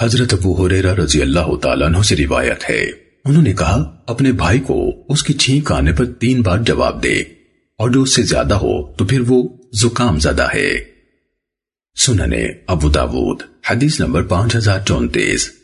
حضرت ابو حریرہ رضی اللہ تعالیٰ عنہ سے روایت ہے۔ انہوں نے کہا، اپنے بھائی کو اس کی چھینک آنے پر تین بار جواب دے۔ اور جو اس سے زیادہ ہو، تو پھر وہ زکام زدہ ہے۔ سننے ابو داود، حدیث نمبر پانچ ہزار چونتیس۔